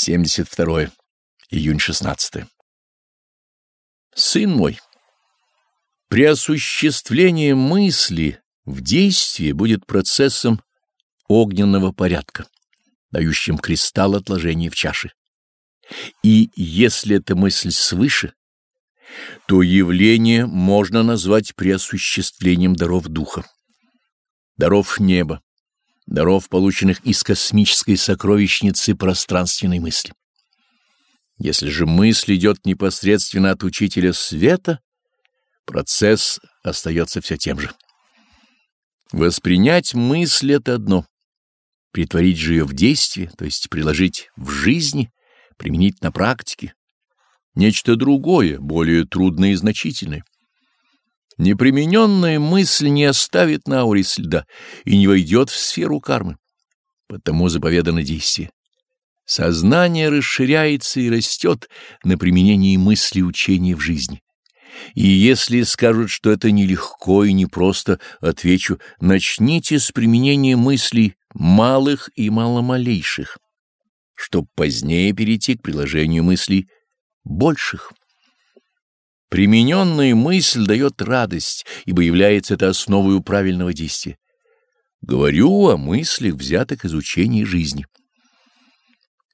72 июнь 16 Сын мой, при осуществлении мысли в действии будет процессом огненного порядка, дающим кристалл отложения в чаше. И если эта мысль свыше, то явление можно назвать преосуществлением даров духа, даров неба, даров, полученных из космической сокровищницы пространственной мысли. Если же мысль идет непосредственно от учителя света, процесс остается все тем же. Воспринять мысль — это одно. Притворить же ее в действие, то есть приложить в жизни, применить на практике. Нечто другое, более трудное и значительное. Непримененная мысль не оставит на ауре следа и не войдет в сферу кармы. Потому заповедано действие. Сознание расширяется и растет на применении мысли учения в жизни. И если скажут, что это нелегко и непросто, отвечу, начните с применения мыслей малых и маломалейших, чтобы позднее перейти к приложению мыслей больших. Примененная мысль дает радость, ибо является это основой правильного действия. Говорю о мыслях, взятых из учения жизни.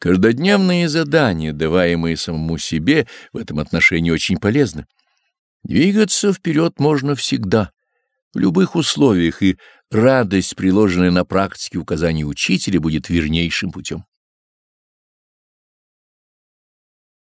Каждодневные задания, даваемые самому себе, в этом отношении очень полезны. Двигаться вперед можно всегда, в любых условиях, и радость, приложенная на практике указаний учителя, будет вернейшим путем.